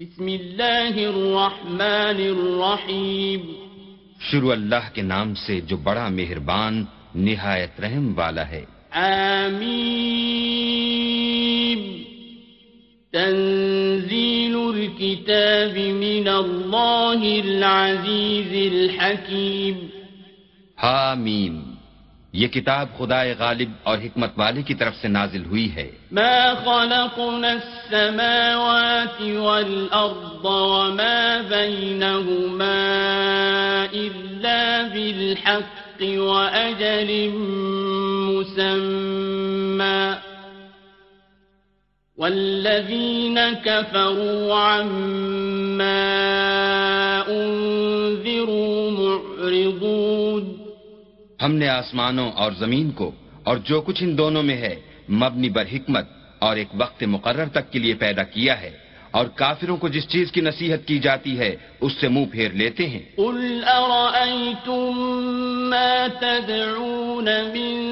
بسم اللہ الرحمن الرحیم۔ شروع اللہ کے نام سے جو بڑا مہربان نہایت رحم والا ہے۔ آمین۔ تنزیل الكتاب من اللہ العزیز الحکیم۔ حامیم۔ یہ کتاب خدا غالب اور حکمت والے کی طرف سے نازل ہوئی ہے۔ ما خلقنا السماوات والأرض وما بينهما إلا بالحق وأجل مسمى. والذين كفروا عما أنذروا معرضون. ہم نے آسمانوں اور زمین کو اور جو کچھ ان دونوں میں ہے، مبنی بر حکمت اور ایک وقت مقرر تک کے لیے پیدا کیا ہے۔ اور کافروں کو جس چیز کی نصیحت کی جاتی ہے، اس سے منہ پھیر لیتے ہیں۔ قل ارأيتم ما تدعون من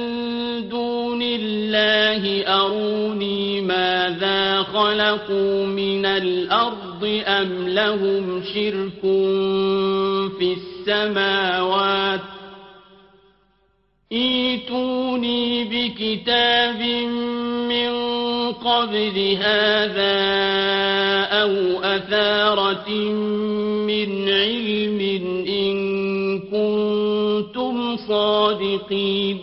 دون الله؟ أروني ماذا خلقوا من الأرض أم لهم شرك في السماوات ایتونی بکتاب من قبل هذا او اثارت من علم ان کنتم صادقین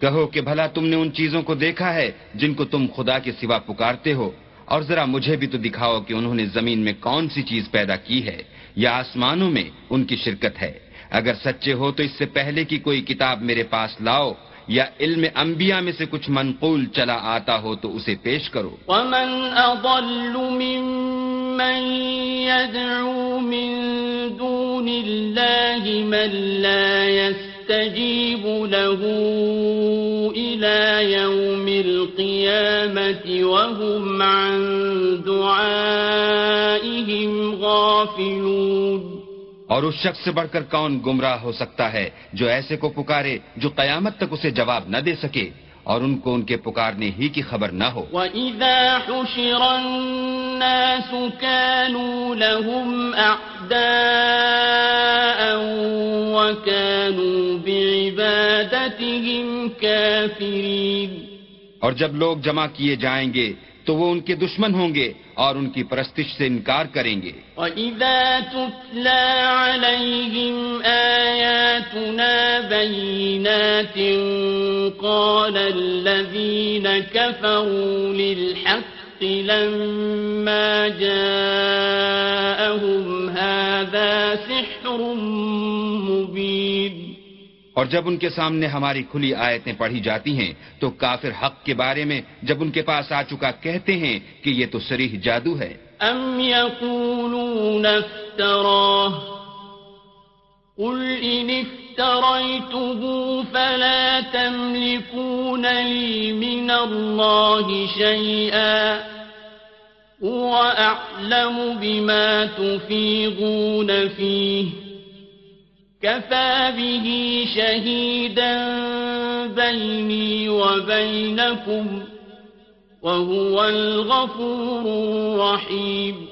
کہو کہ بھلا تم نے ان چیزوں کو دیکھا ہے جن کو تم خدا کے سوا پکارتے ہو اور ذرا مجھے بھی تو دکھاؤ کہ انہوں نے زمین میں کون سی چیز پیدا کی ہے یا آسمانوں میں ان کی شرکت ہے۔ اگر سچے ہو تو اس سے پہلے کی کوئی کتاب میرے پاس لاؤ یا علم انبیاء میں سے کچھ منقول چلا آتا ہو تو اسے پیش کرو۔ ومن اضل ممن يدعو من دون الله من لا يستجيب له إلى يوم القيامة وهم عن دعائهم غافلون۔ اور اس شخص سے بڑھ کر کون گمراہ ہو سکتا ہے جو ایسے کو پکارے جو قیامت تک اسے جواب نہ دے سکے اور ان کو ان کے پکارنے ہی کی خبر نہ ہو۔ وَإِذَا حُشِرَ النَّاسُ كَانُوا لَهُمْ أَعْدَاءً وَكَانُوا بِعِبَادَتِهِمْ كَافِرِينَ۔ اور جب لوگ جمع کیے جائیں گے تو وہ ان کے دشمن ہوں گے اور ان کی پرستش سے انکار کریں گے۔ وَإِذَا تُتْلَى عَلَيْهِمْ آيَاتُنَا بَيِّنَاتٍ قَالَ الَّذِينَ كَفَرُوا لِلْحَقِّ لَمَّا جَاءَهُمْ هَذَا سِحْرٌ مُبِينٌ اور جب ان کے سامنے ہماری کھلی آیتیں پڑھی جاتی ہیں، تو کافر حق کے بارے میں جب ان کے پاس آ چکا کہتے ہیں کہ یہ تو سریح جادو ہے۔ ام یقولون افتراه قل ان افتریته فلا تملكون لي من الله شيئا هو اعلم بما تفيضون فيه كفى به شهيدا بيني وبينكم وهو الغفور الرحيم۔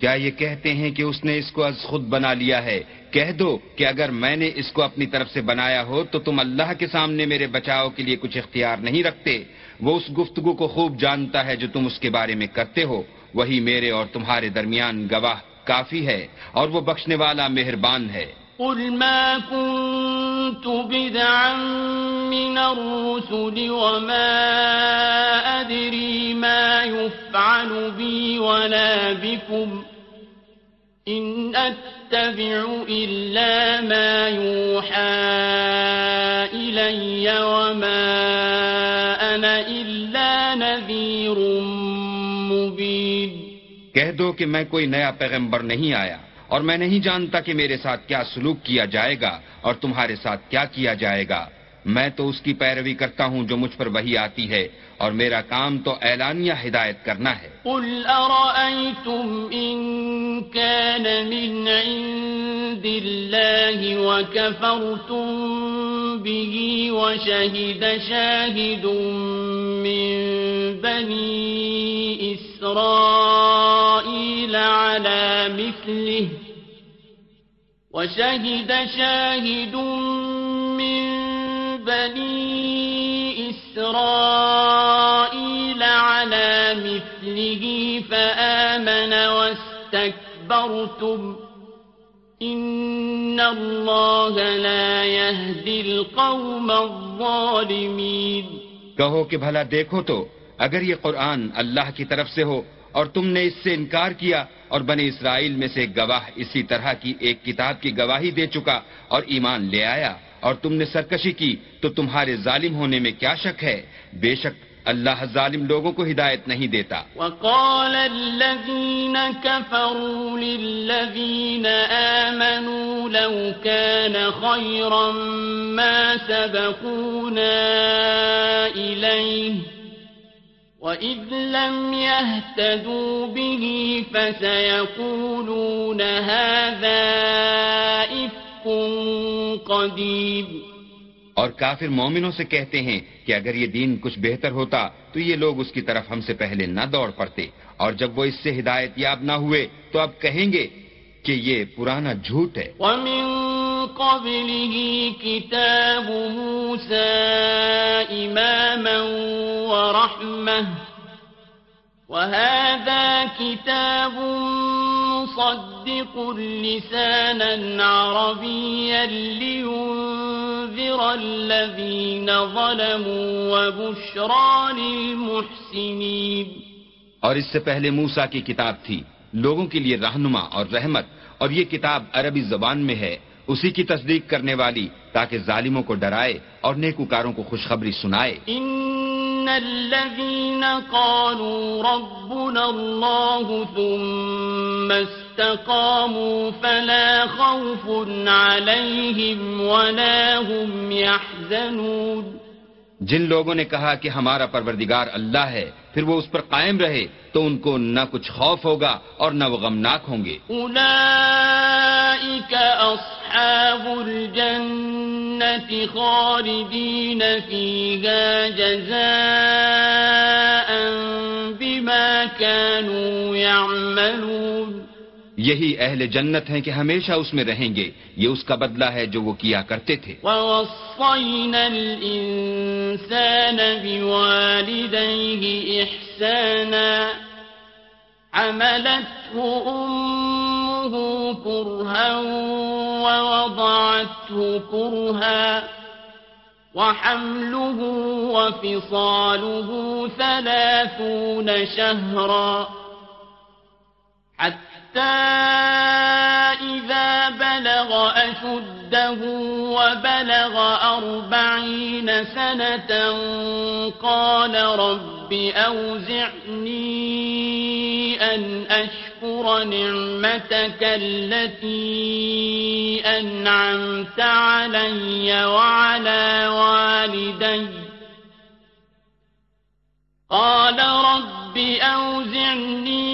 کیا یہ کہتے ہیں کہ اس نے اس کو از خود بنا لیا ہے؟ کہہ دو کہ اگر میں نے اس کو اپنی طرف سے بنایا ہو تو تم اللہ کے سامنے میرے بچاؤ کے لیے کچھ اختیار نہیں رکھتے۔ وہ اس گفتگو کو خوب جانتا ہے جو تم اس کے بارے میں کرتے ہو۔ وہی میرے اور تمہارے درمیان گواہ کافی ہے اور وہ بخشنے والا مہربان ہے۔ قل ما كنت بدعا من الرسل وما أدري ما يفعل بي ولا بكم إن أتبع إلا ما يوحى إلي وما أنا إلا نذير مبين. کہہ دو کہ میں کوئی نیا پیغمبر نہیں آیا۔ اور میں نہیں جانتا کہ میرے ساتھ کیا سلوک کیا جائے گا اور تمہارے ساتھ کیا کیا جائے گا۔ میں تو اس کی پیروی کرتا ہوں جو مجھ پر وہی آتی ہے، اور میرا کام تو اعلانیہ ہدایت کرنا ہے۔ قل ارأيتم ان كان من عند الله وكفرتم به وشهد شاهد من بني إسرائيل إسرائيل على مثله وشهد شاهد من بني إسرائيل على مثله فآمن واستكبرتم. إن الله لا يهدي القوم الظالمين. کہو کہ بھلا دیکھو تو اگر یہ قرآن اللہ کی طرف سے ہو اور تم نے اس سے انکار کیا اور بنی اسرائیل میں سے گواہ اسی طرح کی ایک کتاب کی گواہی دے چکا اور ایمان لے آیا اور تم نے سرکشی کی تو تمہارے ظالم ہونے میں کیا شک ہے؟ بے شک اللہ ظالم لوگوں کو ہدایت نہیں دیتا۔ وقال الذين كفروا للذين آمنوا لو كان خيرا ما سبقونا إليه وإذ لم يهتدوا به فسيقولون هذا إفك قديم۔ اور کافر مومنوں سے کہتے ہیں کہ اگر یہ دین کچھ بہتر ہوتا تو یہ لوگ اس کی طرف ہم سے پہلے نہ دوڑ پڑتے۔ اور جب وہ اس سے ہدایت یاب نہ ہوئے تو اب کہیں گے کہ یہ پرانا جھوٹ ہے۔ ومن قبله كتاب موسى إماما ورحمة. وهذا كتاب مصدق لسانا عربيا لينذر الذين ظلموا وبشرى للمحسنين. اور اس سے پہلے موسا کی کتاب تھی۔ لوگوں کے لیے رہنما اور رحمت، اور یہ کتاب عربی زبان میں ہے۔ اسی کی تصدیق کرنے والی تاکہ ظالموں کو ڈرائے اور نیکوکاروں کو خوشخبری سنائے۔ ان الذين قالوا ربنا الله ثم استقاموا فلا خوف عليهم ولا هم يحزنون جن لوگوں نے کہا کہ ہمارا پروردگار اللہ ہے، پھر وہ اس پر قائم رہے تو ان کو نہ کچھ خوف ہوگا اور نہ وہ غمناک ہوں گے۔ أولئك أصحاب الجنة خالدين فيها جزاء بما كانوا يعملون یہی اہل جنت ہیں کہ ہمیشہ اس میں رہیں گے۔ یہ اس کا بدلہ ہے جو وہ کیا کرتے تھے۔ ووصينا الإنسان بوالديه إحسانا حملته أمه كرها ووضعته كرها وحمله وفصاله ثلاثون شهرا حتى إذا بلغ أشده وبلغ أربعين سنة قال رب أوزعني أن أشكر نعمتك التي أنعمت علي وعلى والدي قال رب أوزعني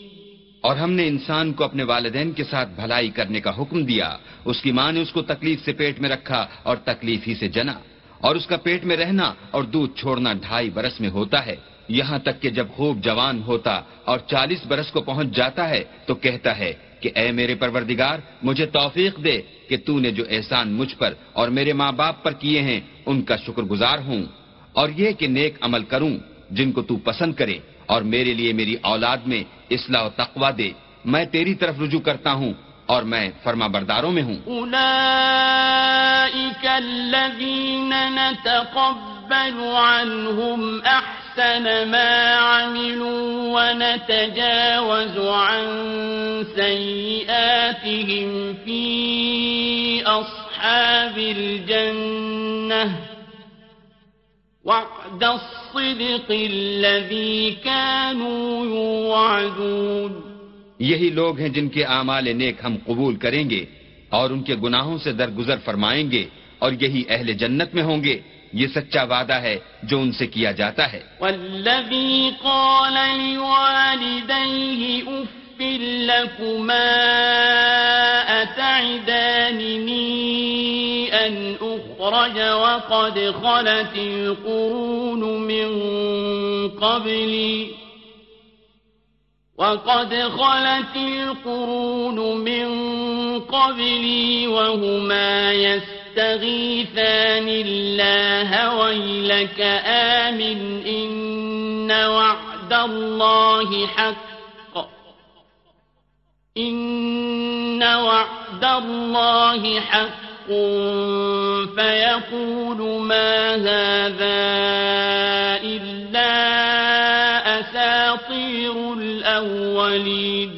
اور ہم نے انسان کو اپنے والدین کے ساتھ بھلائی کرنے کا حکم دیا۔ اس کی ماں نے اس کو تکلیف سے پیٹ میں رکھا اور تکلیف ہی سے جنا۔ اور اس کا پیٹ میں رہنا اور دودھ چھوڑنا ڈھائی برس میں ہوتا ہے۔ یہاں تک کہ جب خوب جوان ہوتا اور چالیس برس کو پہنچ جاتا ہے تو کہتا ہے کہ اے میرے پروردگار، مجھے توفیق دے کہ تو نے جو احسان مجھ پر اور میرے ماں باپ پر کیے ہیں، ان کا شکر گزار ہوں۔ اور یہ کہ نیک عمل کروں، جن کو تو پسند کرے اور میرے لیے میری اولاد میں اصلاح و تقوا دے۔ میں تیری طرف رجوع کرتا ہوں اور میں فرما برداروں میں ہوں۔ أولئك الذين نتقبل عنهم أحسن ما عملوا ونتجاوز عن سيئاتهم في أصحاب الجنة وعد الصدق الذي كانوا يوعدون یہی لوگ ہیں جن کے اعمال نیک ہم قبول کریں گے اور ان کے گناہوں سے درگزر فرمائیں گے اور یہی اہل جنت میں ہوں گے۔ یہ سچا وعدہ ہے جو ان سے کیا جاتا ہے۔ والذي قال لوالديه أف لكما أتعدانني أخرج وقد خلت القرون من قبلي. وقد خلت القرون من قبلي وهما يستغيثان الله ويلك آمن. إن وعد الله حق. إن وعد الله حق. فيقول ما هذا إلا أساطير الأولين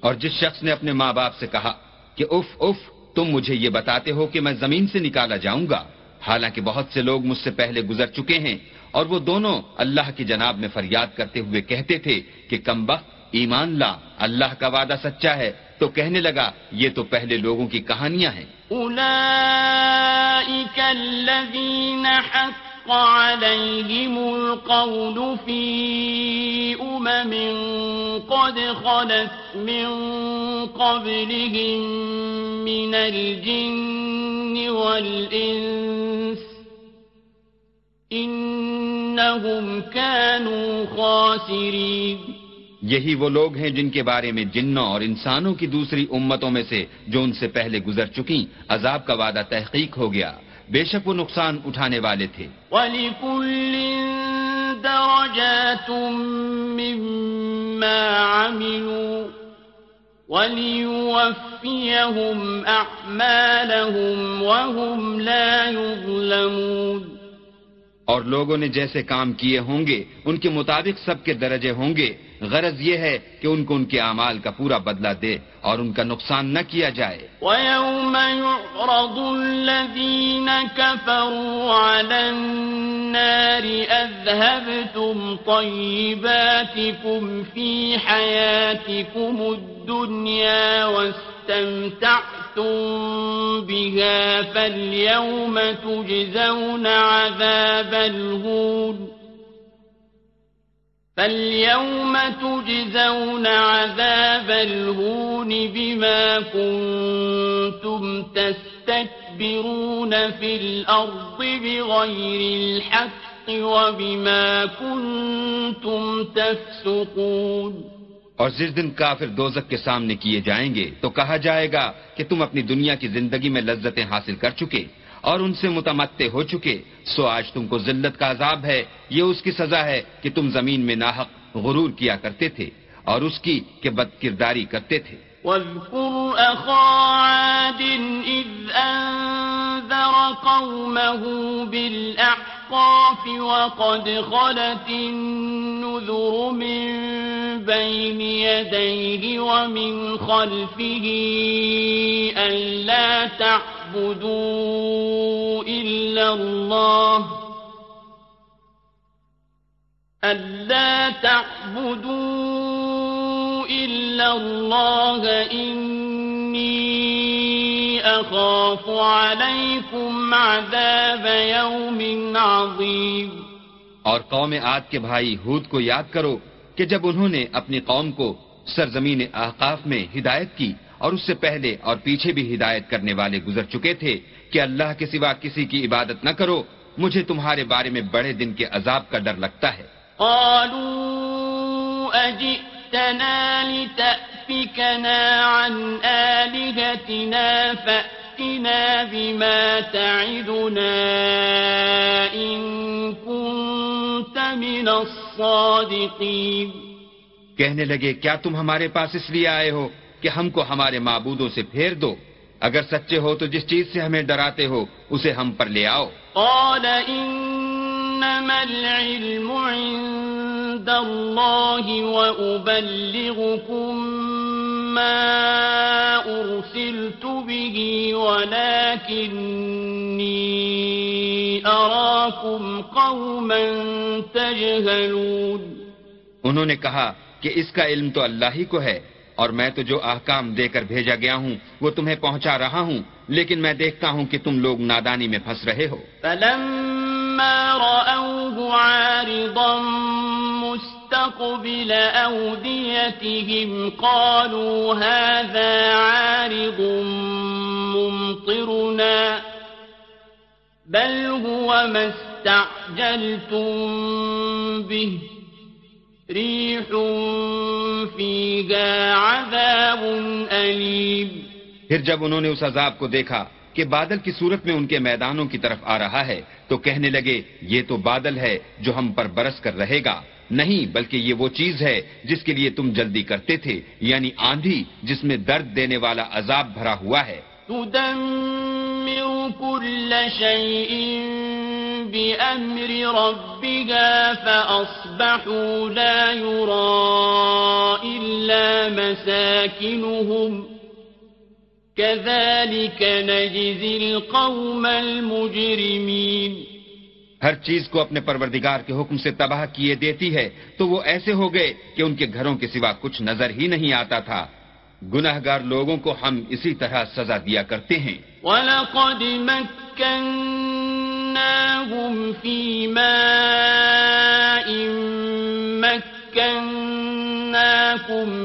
اور جس شخص نے اپنے ماں باپ سے کہا کہ اف اف تم مجھے یہ بتاتے ہو کہ میں زمین سے نکالا جاؤں گا، حالانکہ بہت سے لوگ مجھ سے پہلے گزر چکے ہیں اور وہ دونوں اللہ کی جناب میں فریاد کرتے ہوئے کہتے تھے کہ کم ایمان لا، اللہ کا وعدہ سچا ہے تو کہنے لگا، یہ تو پہلے لوگوں کی کہانیاں ہیں۔ أولئك الذين حق عليهم القول في أمم قد خلت من قبلهم من الجن والإنس إنهم كانوا خاسرين یہی وہ لوگ ہیں جن کے بارے میں جنوں اور انسانوں کی دوسری امتوں میں سے جو ان سے پہلے گزر چکی عذاب کا وعدہ تحقیق ہو گیا۔ بے شک وہ نقصان اٹھانے والے تھے۔ وَلِكُلٍ دَرَجَاتٌ مِّمَّا عَمِلُوا وَلِيُوَفِّيَهُمْ أَعْمَالَهُمْ وَهُمْ لَا يُظْلَمُونَ۔ اور لوگوں نے جیسے کام کیے ہوں گے ان کے مطابق سب کے درجے ہوں گے۔ غرض یہ ہے کہ ان کو ان کے اعمال کا پورا بدلہ دے اور ان کا نقصان نہ کیا جائے۔ وَيَوْمَ يُعْرَضُ الَّذِينَ كَفَرُوا عَلَى النَّارِ أَذْهَبْتُمْ طَيِّبَاتِكُمْ فِي حَيَاتِكُمُ الدُّنْيَا وَاسْتَمْتَعْتُمْ بِهَا فَالْيَوْمَ تُجْزَوْنَ عَذَابَ الْهُونِ فاليوم تجزون عذاب الهون بما كنتم تستكبرون في الأرض بغير الحق وبما كنتم تفسقون اور جس دن کافر دوزک کے سامنے کیے جائیں گے تو کہا جائے گا کہ تم اپنی دنیا کی زندگی میں لذتیں حاصل کر چکے اور ان سے متمتے ہو چکے، سو آج تم کو ذلت کا عذاب ہے۔ یہ اس کی سزا ہے کہ تم زمین میں ناحق غرور کیا کرتے تھے اور اس کی کہ بد کرداری کرتے تھے۔ واذكر أخا عاد إذ أنذر قومه بالأحقاف وقد خلت النذر من بين يديه ومن خلفه ألا تعلم تعبدوا إلا الله ألا تعبدوا إلا الله إني أخاف عليكم عذاب يوم عظيم اور قوم عاد کے بھائی ہود کو یاد کرو کہ جب انہوں نے اپنی قوم کو سرزمین احقاف میں ہدایت کی اور اس سے پہلے اور پیچھے بھی ہدایت کرنے والے گزر چکے تھے کہ اللہ کے سوا کسی کی عبادت نہ کرو مجھے تمہارے بارے میں بڑے دن کے عذاب کا ڈر لگتا ہے۔ قالوا أجئتنا لتأفكنا عن آلهتنا فأتنا بما تعدنا إن كنت من الصادقين۔ کہنے لگے کیا تم ہمارے پاس اس لیے آئے ہو؟ کہ ہم کو ہمارے معبودوں سے پھیر دو۔ اگر سچے ہو تو جس چیز سے ہمیں ڈراتے ہو اسے ہم پر لے آؤ۔ قال إنما العلم عند الله وأبلغكم ما أرسلت به ولكني أراكم قوما تجهلون۔ انہوں نے کہا کہ اس کا علم تو اللہ ہی کو ہے۔ اور میں تو جو احکام دے کر بھیجا گیا ہوں، وہ تمہیں پہنچا رہا ہوں، لیکن میں دیکھتا ہوں کہ تم لوگ نادانی میں پھنس رہے ہو۔ فلما رأوه عارضا مستقبل أوديتهم قالوا هذا عارض ممطرنا، بل هو ما استعجلتم به ريح فيها عذاب أليم۔ پھر جب انہوں نے اس عذاب کو دیکھا کہ بادل کی صورت میں ان کے میدانوں کی طرف آ رہا ہے تو کہنے لگے یہ تو بادل ہے جو ہم پر برس کر رہے گا۔ نہیں بلکہ یہ وہ چیز ہے جس کے لیے تم جلدی کرتے تھے یعنی آندھی جس میں درد دینے والا عذاب بھرا ہوا ہے۔ تدمر كل شيء بأمر ربها فأصبحوا لا يرى إلا مساكنهم كذلك نجزي القوم المجرمين ہر چیز کو اپنے پروردگار کے حکم سے تباہ کیے دیتی ہے تو وہ ایسے ہو گئے کہ ان کے گھروں کے سوا کچھ نظر ہی نہیں آتا تھا۔ گناہ گار لوگوں کو ہم اسی طرح سزا دیا کرتے ہیں۔ وَلَقَدْ مَكَّنَّاهُمْ فِي مَاءٍ مَكَّنَّاكُمْ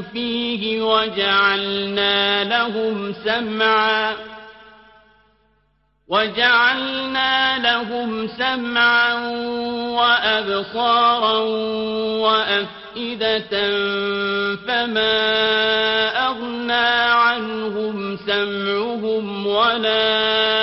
فِيهِ وَجَعَلْنَا لَهُمْ سَمْعًا وَجَعَلْنَا لَهُمْ سَمْعًا وَأَبْصَارًا وَأَفْئِدَةً فَمَا أَغْنَى عَنْهُمْ سَمْعُهُمْ وَلَا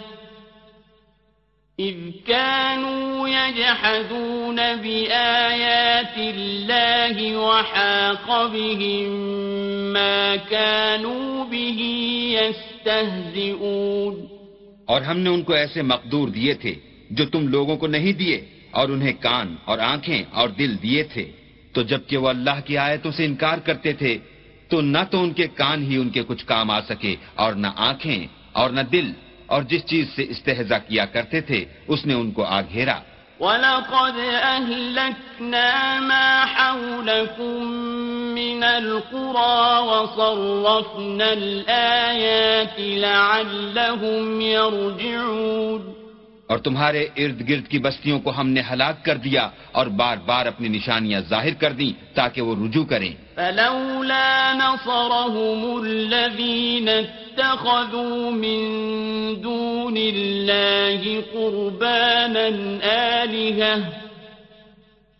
يجحدون بآيات الله وحاق بهم ما كانوا به يستهزئون اور ہم نے ان کو ایسے مقدور دیے تھے جو تم لوگوں کو نہیں دیے اور انہیں کان اور آنکھیں اور دل دیے تھے۔ تو جبکہ وہ اللہ کی آیتوں سے انکار کرتے تھے، تو نہ تو ان کے کان ہی ان کے کچھ کام آ سکے اور نہ آنکھیں اور نہ دل۔ اور جس چیز سے استحضا کیا کرتے تھے، اس نے ان کو آ گھیرا وَلَقَدْ أَهْلَكْنَا مَا حَوْلَكُمْ مِنَ الْقُرَى وَصَرَّفْنَا الْآيَاتِ لَعَلَّهُمْ يَرْجِعُونَ اور تمہارے ارد گرد کی بستیوں کو ہم نے ہلاک کر دیا اور بار بار اپنی نشانیاں ظاہر کر دیں تاکہ وہ رجوع کریں۔ فلولا نصرهم الذين اتخذوا من دون الله قربانا آلهة،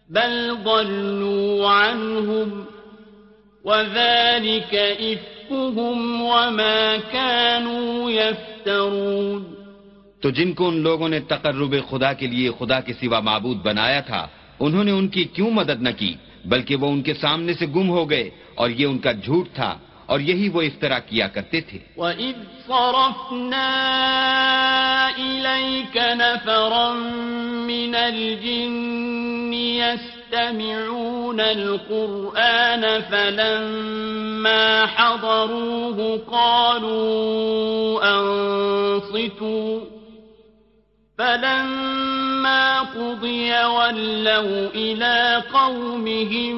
بل ضلوا عنهم وذلك إفكهم وما كانوا يفترون۔ تو جن کو ان لوگوں نے تقرب خدا کے لیے خدا کے سوا معبود بنایا تھا، انہوں نے ان کی کیوں مدد نہ کی؟ بلکہ وہ ان کے سامنے سے گم ہو گئے اور یہ ان کا جھوٹ تھا اور یہی وہ افطرا کیا کرتے تھے۔ وَإِذْ صَرَفْنَا إِلَيْكَ نَفَرًا مِنَ الْجِنِّ يَسْتَمِعُونَ الْقُرْآنَ فَلَمَّا حَضَرُوهُ قَالُوا أَنصِتُوا فلما قضي ولوا إلى قومهم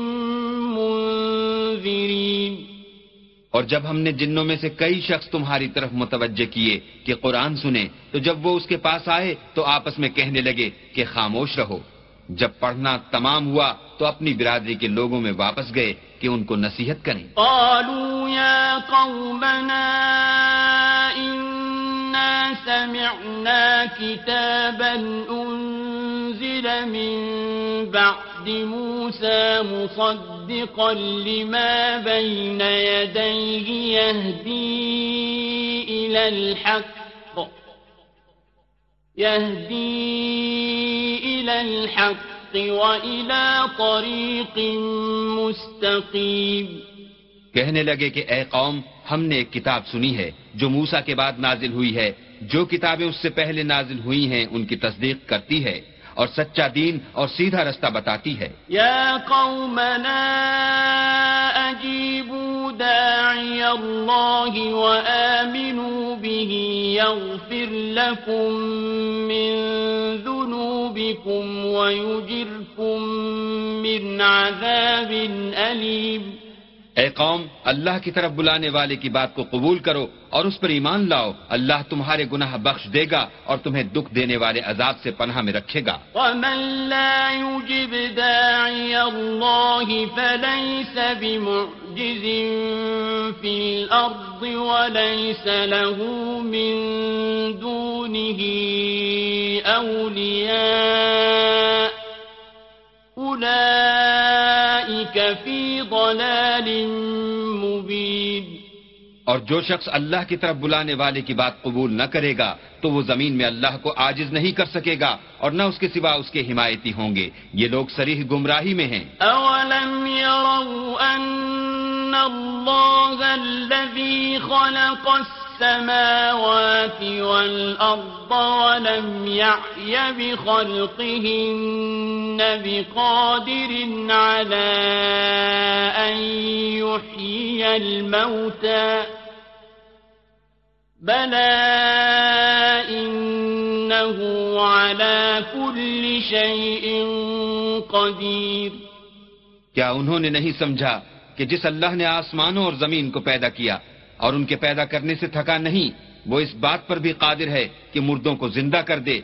منذرين. اور جب ہم نے جنوں میں سے کئی شخص تمہاری طرف متوجہ کیے کہ قرآن سنے تو جب وہ اس کے پاس آئے تو آپس میں کہنے لگے کہ خاموش رہو۔ جب پڑھنا تمام ہوا تو اپنی برادری کے لوگوں میں واپس گئے کہ ان کو نصیحت کریں۔ قالوا يا قومنا إنا سمعنا كتابا أنزل من بعد موسى مصدقا لما بين يديه يهدي إلى الحق يهدي إلى الحق وإلى طريق مستقيم کہنے لگے کہ اے قوم ہم نے ایک کتاب سنی ہے جو موسا کے بعد نازل ہوئی ہے۔ جو کتابیں اس سے پہلے نازل ہوئی ہیں، ان کی تصدیق کرتی ہے اور سچا دین اور سیدھا رستہ بتاتی ہے۔ يا قومنا أجيبوا داعي الله وآمنوا به يغفر لكم من ذنوبكم ويجركم من عذاب أليم اے قوم، اللہ کی طرف بلانے والے کی بات کو قبول کرو اور اس پر ایمان لاؤ۔ اللہ تمہارے گناہ بخش دے گا اور تمہیں دکھ دینے والے عذاب سے پناہ میں رکھے گا۔ ومن لا يجب داعي الله فليس بمعجز في الأرض وليس له من دونه اولیاء أولياء أولئك في ضلال مبين اور جو شخص اللہ کی طرف بلانے والے کی بات قبول نہ کرے گا تو وہ زمین میں اللہ کو عاجز نہیں کر سکے گا اور نہ اس کے سوا اس کے حمایتی ہوں گے۔ یہ لوگ سریح گمراہی میں ہیں۔ أولم يروا أن الله الذي خلق السماوات والأرض ولم يعي بخلقهن بقادر على أن يحيي الموتى بلى إنه على كل شيء قدير کیا انہوں نے نہیں سمجھا کہ جس اللہ نے آسمانوں اور زمین کو پیدا کیا اور ان کے پیدا کرنے سے تھکا نہیں وہ اس بات پر بھی قادر ہے کہ مردوں کو زندہ کر دے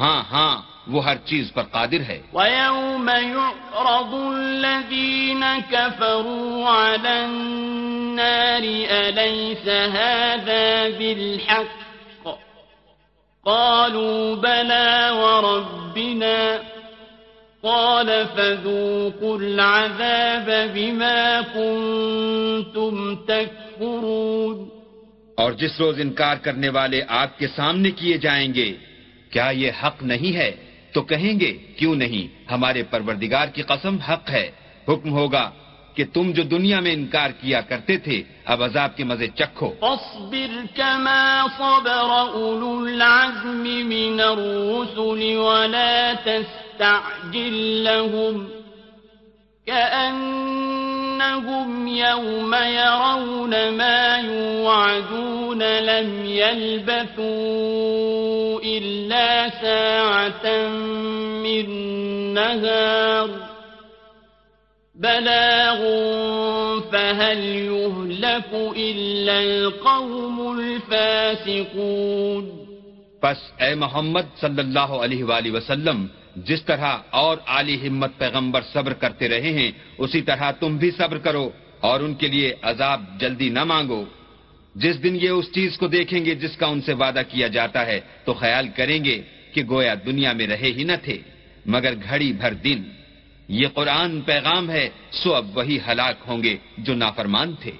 ہاں ہاں وہ ہر چیز پر قادر ہے۔ ويوم يعرض الذين كفروا على النار أليس هذا بالحق؟ قالوا بلى وربنا۔ قال فذوقوا العذاب بما كنتم تكفرون۔ اور جس روز انکار کرنے والے آگ کے سامنے کیے جائیں گے کیا یہ حق نہیں ہے؟ تو کہیں گے، کیوں نہیں؟ ہمارے پروردگار کی قسم حق ہے۔ حکم ہوگا کہ تم جو دنیا میں انکار کیا کرتے تھے، اب عذاب کے مزے چکھو۔ فاصبر كما صبر أولو العزم من الرسل ولا تستعجل لهم كأنهم يوم يرون ما يوعدون لم يلبثوا إلا ساعة من نهار بلاغ فهل يهلك إلا القوم الفاسقون پس اے محمد صلی اللہ علیہ وآلہ وسلم جس طرح اور عالی ہمت پیغمبر صبر کرتے رہے ہیں، اسی طرح تم بھی صبر کرو اور ان کے لیے عذاب جلدی نہ مانگو۔ جس دن یہ اس چیز کو دیکھیں گے جس کا ان سے وعدہ کیا جاتا ہے، تو خیال کریں گے کہ گویا دنیا میں رہے ہی نہ تھے، مگر گھڑی بھر دن۔ یہ قرآن پیغام ہے، سو اب وہی ہلاک ہوں گے جو نافرمان تھے۔